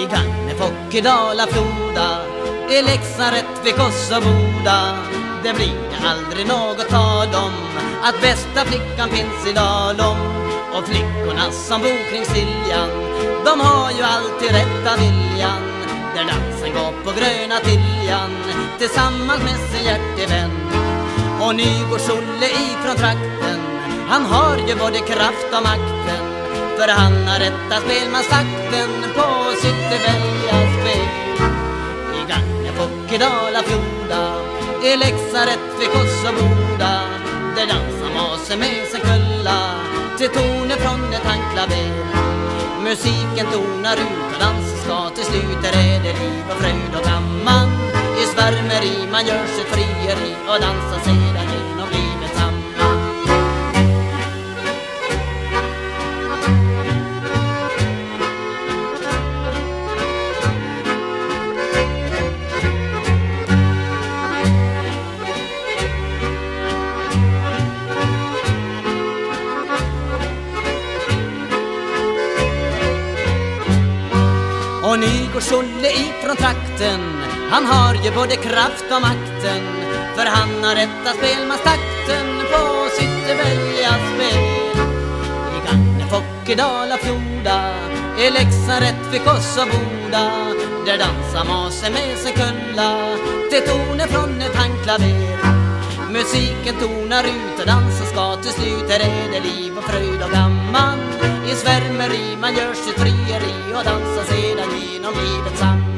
I Gagnef i Dala-Floda I Leksand, Rättvik Kosovoda. Det blir det aldrig något tal om Att bästa flickan finns i Dalom. Och flickorna som bor kring Siljan De har ju alltid rätta viljan. Där dansen går på gröna Tiljan Tillsammans med sin hjärtevän. Och Nygårds-Olle ifrån trakten Han har ju både kraft och makten. För han har rätta spelmanstakten På sitt väljarspel. I Gagnef och i Dala-Floda I Leksand, Rättvik och Boda Där dansar masen med sin kulla Till toner från ett handklaver Musiken tonar ut och dansen ska till slut Där är det liv och fröjd och gamman I svärmeri man gör sitt frieri och dansar sedan. Och Nygårds-Olle ifrån trakten? Han har ju både kraft och makten För han har rätta spelmanstakten På sitt väljarspel I Gagnef i Dala-Floda I Leksand, Rättvik och så Boda. Där dansar masen med sin kulla Till toner från ett handklaver. Musiken tonar ut och dansen ska till slut. Här är det liv och fröjd och gammal. I svärmeri man gör sitt frieri och dansar sedan genom livets samman